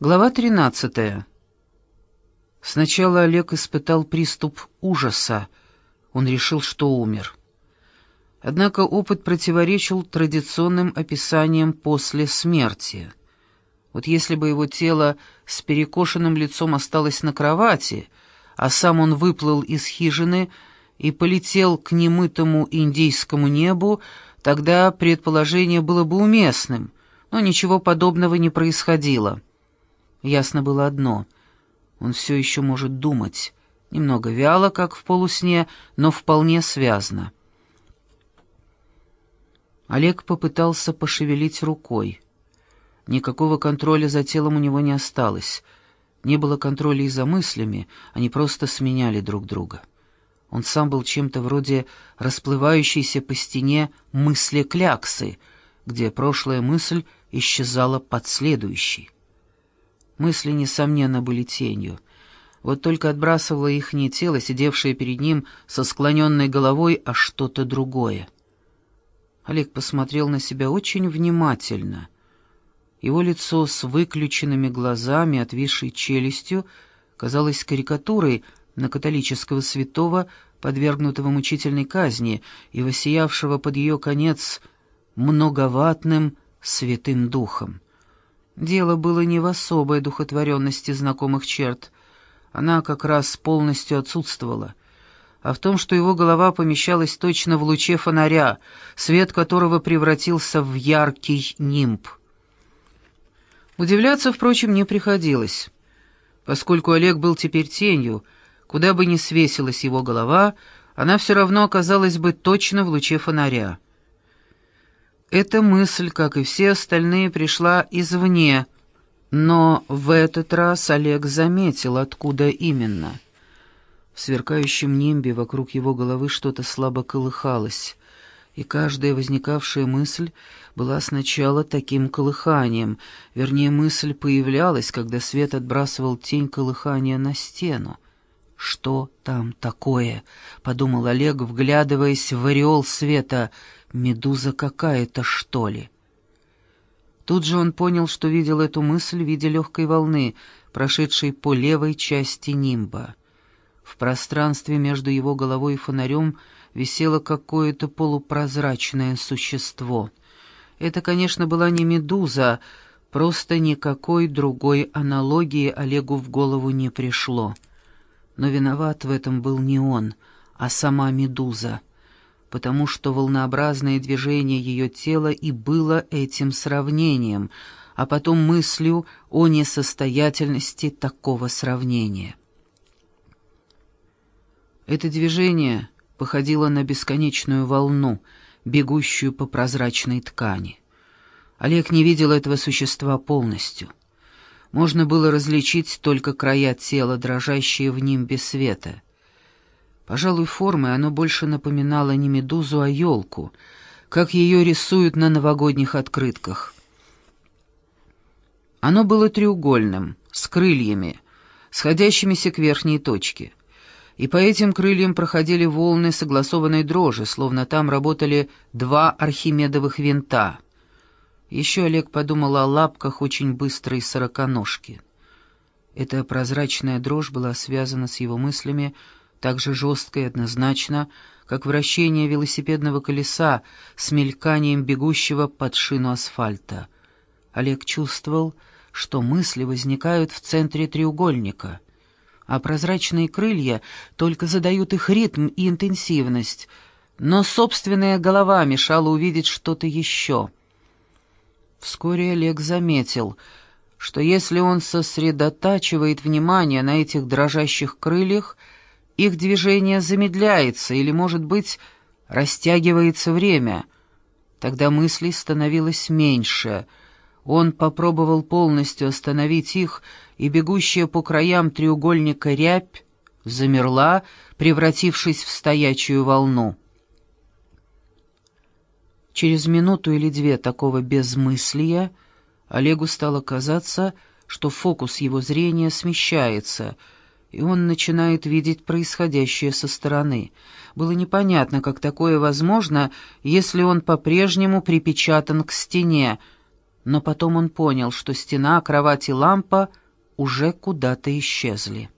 Глава 13. Сначала Олег испытал приступ ужаса. Он решил, что умер. Однако опыт противоречил традиционным описаниям после смерти. Вот если бы его тело с перекошенным лицом осталось на кровати, а сам он выплыл из хижины и полетел к немытому индийскому небу, тогда предположение было бы уместным, но ничего подобного не происходило. Ясно было одно — он все еще может думать, немного вяло, как в полусне, но вполне связно. Олег попытался пошевелить рукой. Никакого контроля за телом у него не осталось. Не было контроля и за мыслями, они просто сменяли друг друга. Он сам был чем-то вроде расплывающейся по стене мысли-кляксы, где прошлая мысль исчезала под следующей. Мысли, несомненно, были тенью. Вот только отбрасывало их не тело, сидевшее перед ним со склоненной головой, а что-то другое. Олег посмотрел на себя очень внимательно. Его лицо с выключенными глазами, отвисшей челюстью, казалось карикатурой на католического святого, подвергнутого мучительной казни и воссиявшего под ее конец многоватным святым духом. Дело было не в особой духотворенности знакомых черт. Она как раз полностью отсутствовала. А в том, что его голова помещалась точно в луче фонаря, свет которого превратился в яркий нимб. Удивляться, впрочем, не приходилось. Поскольку Олег был теперь тенью, куда бы ни свесилась его голова, она все равно оказалась бы точно в луче фонаря. Эта мысль, как и все остальные, пришла извне, но в этот раз Олег заметил, откуда именно. В сверкающем нимбе вокруг его головы что-то слабо колыхалось, и каждая возникавшая мысль была сначала таким колыханием, вернее, мысль появлялась, когда свет отбрасывал тень колыхания на стену. «Что там такое?» — подумал Олег, вглядываясь в ореол света — Медуза какая-то, что ли? Тут же он понял, что видел эту мысль в виде легкой волны, прошедшей по левой части нимба. В пространстве между его головой и фонарем висело какое-то полупрозрачное существо. Это, конечно, была не медуза, просто никакой другой аналогии Олегу в голову не пришло. Но виноват в этом был не он, а сама медуза — потому что волнообразное движение ее тела и было этим сравнением, а потом мыслью о несостоятельности такого сравнения. Это движение походило на бесконечную волну, бегущую по прозрачной ткани. Олег не видел этого существа полностью. Можно было различить только края тела, дрожащие в нимбе света — Пожалуй, формой оно больше напоминало не медузу, а елку, как ее рисуют на новогодних открытках. Оно было треугольным, с крыльями, сходящимися к верхней точке. И по этим крыльям проходили волны согласованной дрожи, словно там работали два архимедовых винта. Еще Олег подумал о лапках очень быстрой сороконожки. Эта прозрачная дрожь была связана с его мыслями так же жестко и однозначно, как вращение велосипедного колеса с мельканием бегущего под шину асфальта. Олег чувствовал, что мысли возникают в центре треугольника, а прозрачные крылья только задают их ритм и интенсивность, но собственная голова мешала увидеть что-то еще. Вскоре Олег заметил, что если он сосредотачивает внимание на этих дрожащих крыльях, их движение замедляется или, может быть, растягивается время. Тогда мыслей становилось меньше. Он попробовал полностью остановить их, и бегущая по краям треугольника рябь замерла, превратившись в стоячую волну. Через минуту или две такого безмыслия Олегу стало казаться, что фокус его зрения смещается — и он начинает видеть происходящее со стороны. Было непонятно, как такое возможно, если он по-прежнему припечатан к стене, Но потом он понял, что стена, кровать и лампа уже куда-то исчезли.